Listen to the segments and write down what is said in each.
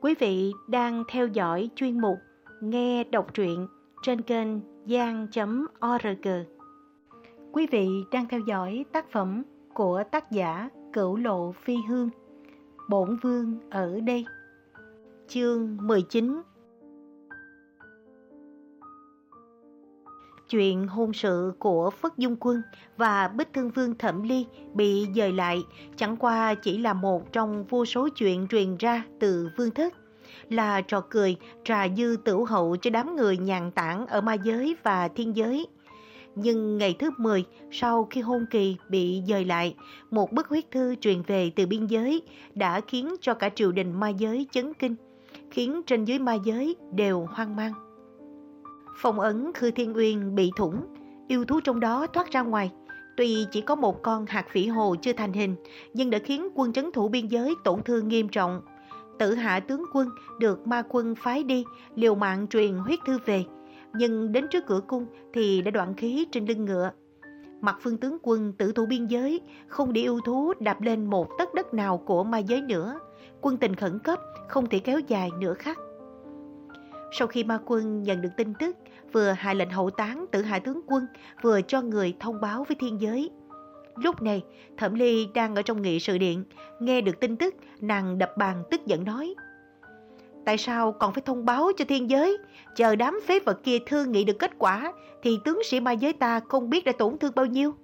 Quý vị đang theo dõi chuyên mục Nghe đọc truyện trên kênh gian.org. Quý vị đang theo dõi tác phẩm của tác giả Cửu Lộ Phi Hương, Bổn Vương ở đây. Chương 19 Chuyện hôn sự của Phất Dung Quân và Bích Thương Vương Thẩm Ly bị dời lại chẳng qua chỉ là một trong vô số chuyện truyền ra từ vương thất. Là trò cười, trà dư tửu hậu cho đám người nhàn tản ở ma giới và thiên giới. Nhưng ngày thứ 10, sau khi hôn kỳ bị dời lại, một bức huyết thư truyền về từ biên giới đã khiến cho cả triều đình ma giới chấn kinh, khiến trên dưới ma giới đều hoang mang. Phong ấn Khư Thiên Uyên bị thủng, yêu thú trong đó thoát ra ngoài. Tuy chỉ có một con hạt phỉ hồ chưa thành hình, nhưng đã khiến quân trấn thủ biên giới tổn thương nghiêm trọng. Tử hạ tướng quân được ma quân phái đi, liều mạng truyền huyết thư về. Nhưng đến trước cửa cung thì đã đoạn khí trên lưng ngựa. Mặt phương tướng quân tử thủ biên giới, không để yêu thú đạp lên một tấc đất nào của ma giới nữa. Quân tình khẩn cấp, không thể kéo dài nữa khắc. Sau khi ma quân nhận được tin tức, vừa hạ lệnh hậu táng tử hạ tướng quân, vừa cho người thông báo với thiên giới. Lúc này, Thẩm Ly đang ở trong nghị sự điện, nghe được tin tức, nàng đập bàn tức giận nói. Tại sao còn phải thông báo cho thiên giới? Chờ đám phế vật kia thương nghị được kết quả, thì tướng sĩ ma giới ta không biết đã tổn thương bao nhiêu.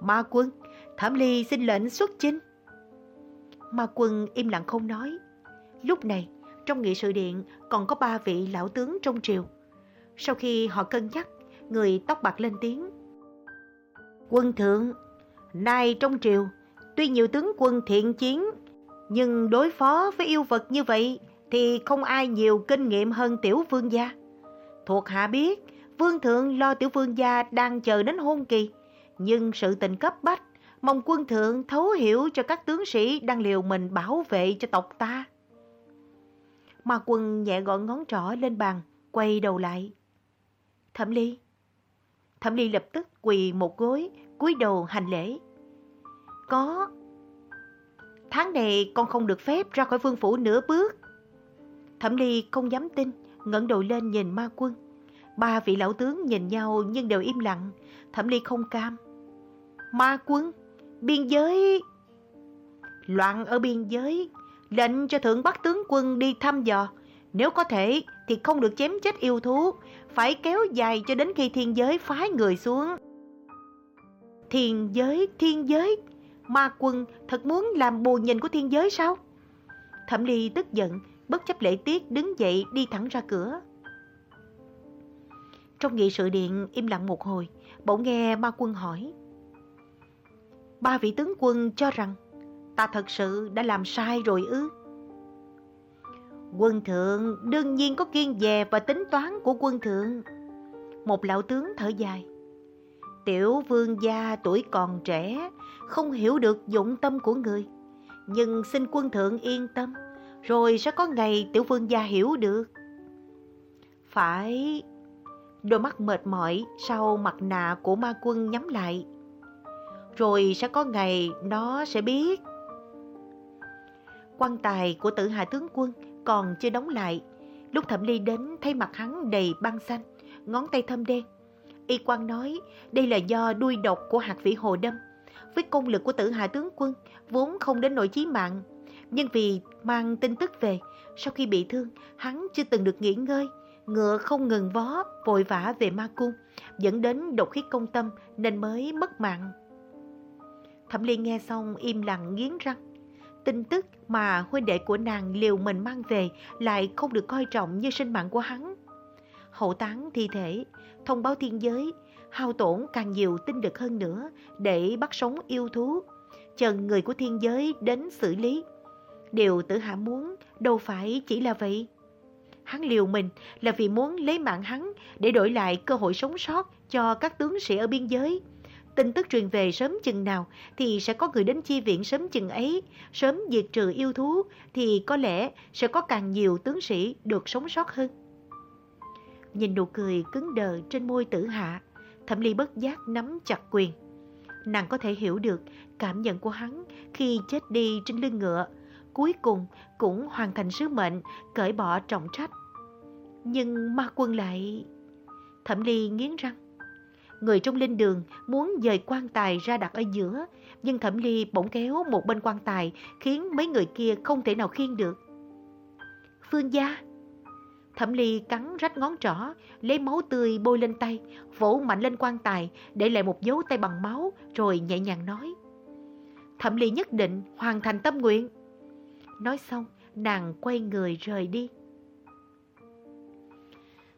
Ma quân, Thẩm Ly xin lệnh xuất chinh. Ma quân im lặng không nói. Lúc này, trong nghị sự điện còn có ba vị lão tướng trong triều. Sau khi họ cân nhắc, người tóc bạc lên tiếng. Quân thượng, nay trong triều, tuy nhiều tướng quân thiện chiến, nhưng đối phó với yêu vật như vậy thì không ai nhiều kinh nghiệm hơn tiểu vương gia. Thuộc hạ biết, vương thượng lo tiểu vương gia đang chờ đến hôn kỳ, nhưng sự tình cấp bách, mong quân thượng thấu hiểu cho các tướng sĩ đang liều mình bảo vệ cho tộc ta. Ma quân nhẹ gọn ngón trỏ lên bàn, quay đầu lại. Thẩm Ly. Thẩm Ly lập tức quỳ một gối, cúi đầu hành lễ. Có. Tháng này con không được phép ra khỏi vương phủ nửa bước. Thẩm Ly không dám tin, ngẩng đầu lên nhìn ma quân. Ba vị lão tướng nhìn nhau nhưng đều im lặng. Thẩm Ly không cam. Ma quân, biên giới... Loạn ở biên giới, lệnh cho thượng bắc tướng quân đi thăm dò. Nếu có thể thì không được chém chết yêu thú, phải kéo dài cho đến khi thiên giới phái người xuống. Thiên giới, thiên giới, ma quân thật muốn làm bù nhìn của thiên giới sao? Thẩm Ly tức giận, bất chấp lễ tiết đứng dậy đi thẳng ra cửa. Trong nghị sự điện im lặng một hồi, bỗng nghe ma quân hỏi. Ba vị tướng quân cho rằng ta thật sự đã làm sai rồi ư? Quân thượng đương nhiên có kiên dè và tính toán của quân thượng. Một lão tướng thở dài. Tiểu vương gia tuổi còn trẻ, không hiểu được dụng tâm của người. Nhưng xin quân thượng yên tâm, rồi sẽ có ngày tiểu vương gia hiểu được. Phải... Đôi mắt mệt mỏi sau mặt nạ của ma quân nhắm lại. Rồi sẽ có ngày nó sẽ biết quan tài của tử hạ tướng quân còn chưa đóng lại. Lúc Thẩm Ly đến thấy mặt hắn đầy băng xanh, ngón tay thâm đen. Y quan nói đây là do đuôi độc của hạt vĩ hồ đâm. Với công lực của tử hạ tướng quân, vốn không đến nỗi chí mạng. Nhưng vì mang tin tức về, sau khi bị thương, hắn chưa từng được nghỉ ngơi. Ngựa không ngừng vó, vội vã về ma cung, dẫn đến độc khí công tâm nên mới mất mạng. Thẩm Ly nghe xong im lặng nghiến răng. Tin tức mà huynh đệ của nàng liều mình mang về lại không được coi trọng như sinh mạng của hắn. Hậu tán thi thể, thông báo thiên giới, hao tổn càng nhiều tinh lực hơn nữa để bắt sống yêu thú, chờ người của thiên giới đến xử lý. Điều tử hạ muốn đâu phải chỉ là vậy. Hắn liều mình là vì muốn lấy mạng hắn để đổi lại cơ hội sống sót cho các tướng sĩ ở biên giới. Tin tức truyền về sớm chừng nào thì sẽ có người đến chi viện sớm chừng ấy, sớm diệt trừ yêu thú thì có lẽ sẽ có càng nhiều tướng sĩ được sống sót hơn. Nhìn nụ cười cứng đờ trên môi tử hạ, thẩm ly bất giác nắm chặt quyền. Nàng có thể hiểu được cảm nhận của hắn khi chết đi trên lưng ngựa, cuối cùng cũng hoàn thành sứ mệnh, cởi bỏ trọng trách. Nhưng ma quân lại... Thẩm Ly nghiến răng. Người trong linh đường muốn dời quan tài ra đặt ở giữa, nhưng Thẩm Ly bỗng kéo một bên quan tài khiến mấy người kia không thể nào khiêng được. Phương gia Thẩm Ly cắn rách ngón trỏ, lấy máu tươi bôi lên tay, vỗ mạnh lên quan tài, để lại một dấu tay bằng máu, rồi nhẹ nhàng nói. Thẩm Ly nhất định hoàn thành tâm nguyện. Nói xong, nàng quay người rời đi.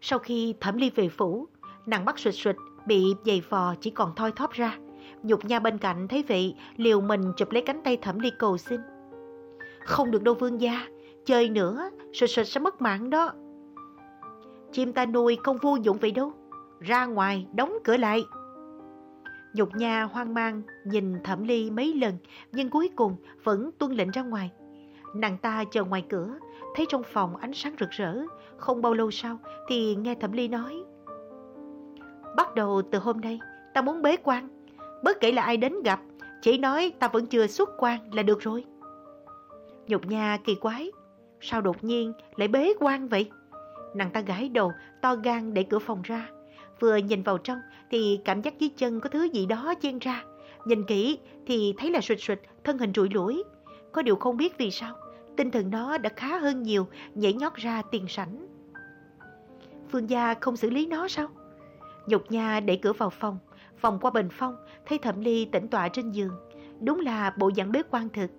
Sau khi Thẩm Ly về phủ, nàng bắt sụt sụt, bị giày vò chỉ còn thoi thóp ra. Nhục nha bên cạnh thấy vậy, liều mình chụp lấy cánh tay Thẩm Ly cầu xin. Không được đâu vương gia, chơi nữa, sụt sụt sẽ mất mạng đó. Chim ta nuôi không vô dụng vậy đâu. Ra ngoài, đóng cửa lại. Nhục nha hoang mang nhìn Thẩm Ly mấy lần, nhưng cuối cùng vẫn tuân lệnh ra ngoài. Nàng ta chờ ngoài cửa, thấy trong phòng ánh sáng rực rỡ. Không bao lâu sau thì nghe Thẩm Ly nói. Bắt đầu từ hôm nay, ta muốn bế quan. Bất kể là ai đến gặp, chỉ nói ta vẫn chưa xuất quan là được rồi. Nhục nha kỳ quái, sao đột nhiên lại bế quan vậy? Nàng ta gãi đầu, to gan để cửa phòng ra. Vừa nhìn vào trong thì cảm giác dưới chân có thứ gì đó chen ra. Nhìn kỹ thì thấy là sụt sụt, thân hình trụi lũi. Có điều không biết vì sao, tinh thần nó đã khá hơn nhiều, nhảy nhót ra tiền sảnh. Phương gia không xử lý nó sao? Nhục nha đẩy cửa vào phòng, phòng qua bình phong, thấy thẩm ly tĩnh tọa trên giường. Đúng là bộ dạng bế quan thực.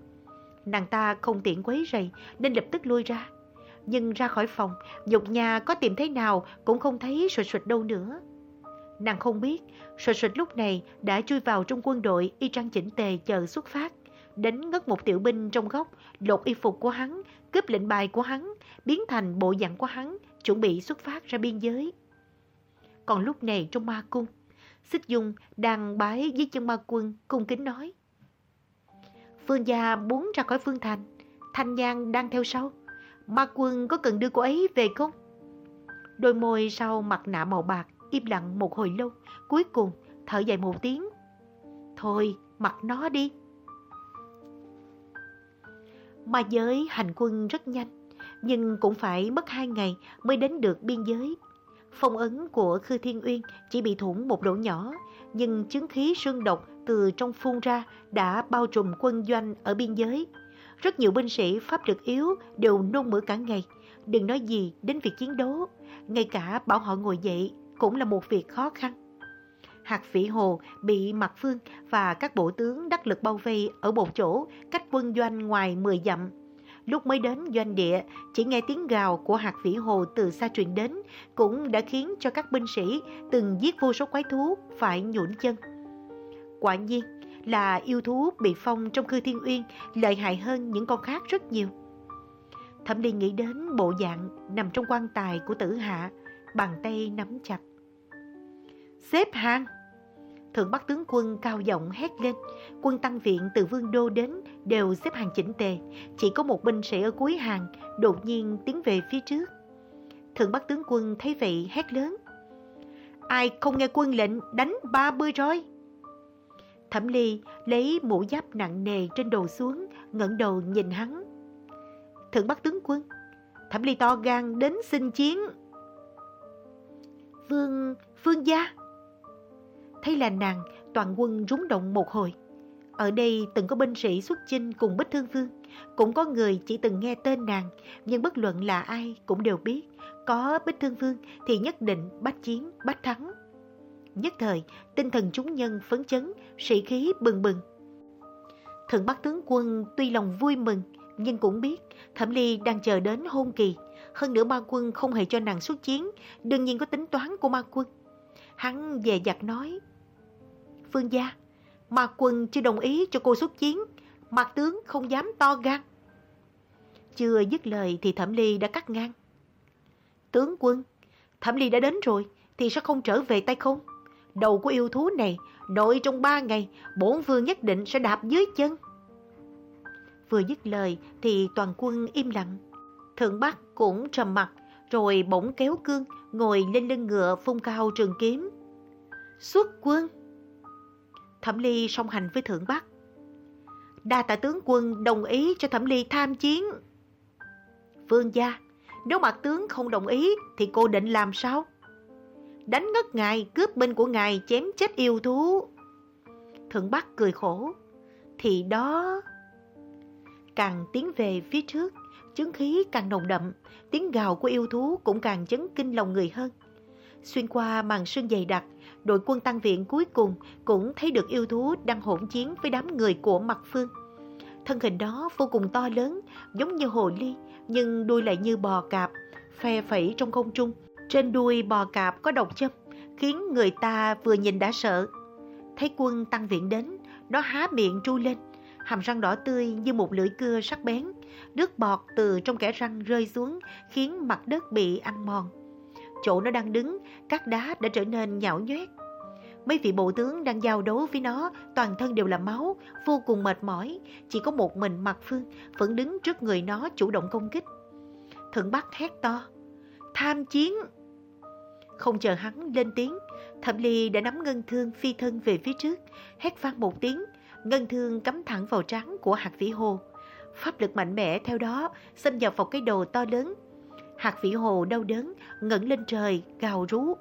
Nàng ta không tiện quấy rầy nên lập tức lui ra nhưng ra khỏi phòng, Nhục Nha có tìm thế nào cũng không thấy sụt sụt đâu nữa. Nàng không biết, sụt sụt lúc này đã chui vào trong quân đội y trang chỉnh tề chờ xuất phát. Đánh ngất một tiểu binh trong góc, lột y phục của hắn, cướp lệnh bài của hắn, biến thành bộ dạng của hắn, chuẩn bị xuất phát ra biên giới. Còn lúc này trong ma cung, Xích Dung đang bái dưới chân ma quân, cung kính nói. Phương gia muốn ra khỏi phương thành, Thanh giang đang theo sau. Ma quân có cần đưa cô ấy về không? Đôi môi sau mặt nạ màu bạc im lặng một hồi lâu, cuối cùng thở dài một tiếng. Thôi, mặc nó đi. Ma giới hành quân rất nhanh, nhưng cũng phải mất hai ngày mới đến được biên giới. Phong ấn của Khư Thiên Uyên chỉ bị thủng một lỗ nhỏ, nhưng chứng khí sương độc từ trong phun ra đã bao trùm quân doanh ở biên giới. Rất nhiều binh sĩ pháp lực yếu đều nôn mửa cả ngày. Đừng nói gì đến việc chiến đấu. Ngay cả bảo họ ngồi dậy cũng là một việc khó khăn. Hạt phỉ hồ bị Mạc Phương và các bộ tướng đắc lực bao vây ở một chỗ cách quân doanh ngoài 10 dặm. Lúc mới đến doanh địa, chỉ nghe tiếng gào của hạt vĩ hồ từ xa truyền đến cũng đã khiến cho các binh sĩ từng giết vô số quái thú phải nhũn chân. Quả nhiên, là yêu thú bị phong trong cư thiên uyên lợi hại hơn những con khác rất nhiều. Thẩm Ly nghĩ đến bộ dạng nằm trong quan tài của tử hạ, bàn tay nắm chặt. Xếp hàng! Thượng Bắc tướng quân cao giọng hét lên, quân tăng viện từ vương đô đến đều xếp hàng chỉnh tề, chỉ có một binh sĩ ở cuối hàng đột nhiên tiến về phía trước. Thượng Bắc tướng quân thấy vậy hét lớn. Ai không nghe quân lệnh đánh ba mươi roi Thẩm Ly lấy mũ giáp nặng nề trên đầu xuống, ngẩng đầu nhìn hắn. Thượng Bắc tướng quân, Thẩm Ly to gan đến xin chiến. Vương, Vương gia. Thấy là nàng, toàn quân rúng động một hồi. Ở đây từng có binh sĩ xuất chinh cùng Bích Thương Vương, cũng có người chỉ từng nghe tên nàng, nhưng bất luận là ai cũng đều biết, có Bích Thương Vương thì nhất định bách chiến, bách thắng. Nhất thời, tinh thần chúng nhân phấn chấn, sĩ khí bừng bừng. Thượng Bắc tướng quân tuy lòng vui mừng, nhưng cũng biết Thẩm Ly đang chờ đến hôn kỳ. Hơn nữa ma quân không hề cho nàng xuất chiến, đương nhiên có tính toán của ma quân. Hắn dè dặt nói, Phương gia, Mạc quân chưa đồng ý cho cô xuất chiến, Mạc tướng không dám to gan. Chưa dứt lời thì Thẩm Ly đã cắt ngang. Tướng quân, Thẩm Ly đã đến rồi, thì sao không trở về tay không? đầu của yêu thú này, nội trong ba ngày, bổn vương nhất định sẽ đạp dưới chân. Vừa dứt lời thì toàn quân im lặng. Thượng Bắc cũng trầm mặt, rồi bỗng kéo cương, ngồi lên lưng ngựa phun cao trường kiếm. Xuất quân! Thẩm Ly song hành với Thượng Bắc. Đa tạ tướng quân đồng ý cho Thẩm Ly tham chiến. Vương gia, nếu mặt tướng không đồng ý thì cô định làm sao? Đánh ngất ngài, cướp binh của ngài, chém chết yêu thú. Thượng Bắc cười khổ. Thì đó... Càng tiến về phía trước, chứng khí càng nồng đậm, tiếng gào của yêu thú cũng càng chấn kinh lòng người hơn. Xuyên qua màn sương dày đặc, đội quân tăng viện cuối cùng cũng thấy được yêu thú đang hỗn chiến với đám người của mặt phương. Thân hình đó vô cùng to lớn, giống như hồ ly, nhưng đuôi lại như bò cạp, phe phẩy trong không trung. Trên đuôi bò cạp có độc châm, khiến người ta vừa nhìn đã sợ. Thấy quân tăng viện đến, nó há miệng tru lên, hàm răng đỏ tươi như một lưỡi cưa sắc bén. Nước bọt từ trong kẽ răng rơi xuống, khiến mặt đất bị ăn mòn. Chỗ nó đang đứng, các đá đã trở nên nhão nhoét. Mấy vị bộ tướng đang giao đấu với nó, toàn thân đều là máu, vô cùng mệt mỏi. Chỉ có một mình mặt Phương vẫn đứng trước người nó chủ động công kích. Thượng Bắc hét to. Tham chiến! Không chờ hắn lên tiếng, Thẩm Ly đã nắm ngân thương phi thân về phía trước, hét vang một tiếng, ngân thương cắm thẳng vào trán của hạt vĩ hồ. Pháp lực mạnh mẽ theo đó xâm nhập vào cái đầu to lớn. Hạt vĩ hồ đau đớn, ngẩng lên trời, gào rú.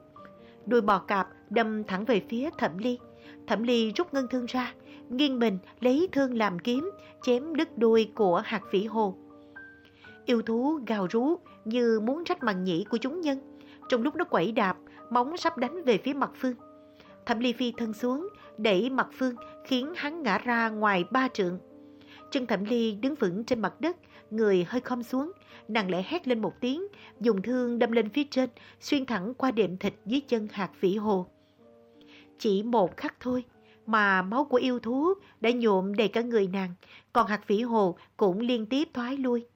Đuôi bò cạp đâm thẳng về phía Thẩm Ly. Thẩm Ly rút ngân thương ra, nghiêng mình lấy thương làm kiếm, chém đứt đuôi của hạt vĩ hồ. Yêu thú gào rú như muốn rách màng nhĩ của chúng nhân. Trong lúc nó quẩy đạp, móng sắp đánh về phía mặt Phương. Thẩm Ly phi thân xuống, đẩy mặt Phương khiến hắn ngã ra ngoài ba trượng. Chân Thẩm Ly đứng vững trên mặt đất, người hơi khom xuống, nàng lại hét lên một tiếng, dùng thương đâm lên phía trên, xuyên thẳng qua đệm thịt dưới chân hạt vĩ hồ. Chỉ một khắc thôi, mà máu của yêu thú đã nhuộm đầy cả người nàng, còn hạt vĩ hồ cũng liên tiếp thoái lui.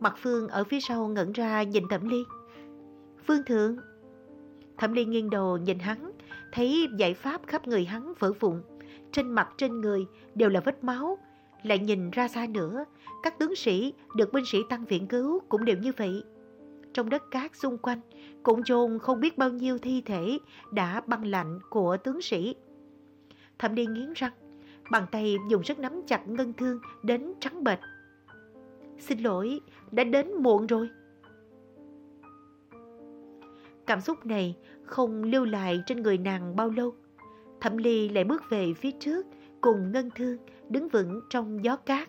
Mặt Phương ở phía sau ngẩn ra nhìn Thẩm Ly. Phương Thượng! Thẩm Ly nghiêng đầu nhìn hắn, thấy giải pháp khắp người hắn vỡ vụn. Trên mặt trên người đều là vết máu. Lại nhìn ra xa nữa, các tướng sĩ được binh sĩ tăng viện cứu cũng đều như vậy. Trong đất cát xung quanh cũng chôn không biết bao nhiêu thi thể đã băng lạnh của tướng sĩ. Thẩm Ly nghiến răng, bàn tay dùng sức nắm chặt ngân thương đến trắng bệch. Xin lỗi, đã đến muộn rồi. Cảm xúc này không lưu lại trên người nàng bao lâu. Thẩm Ly lại bước về phía trước cùng Ngân Thương đứng vững trong gió cát.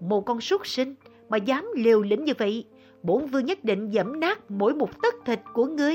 Một con súc sinh mà dám liều lĩnh như vậy, bổn vương nhất định dẫm nát mỗi một tấc thịt của ngươi.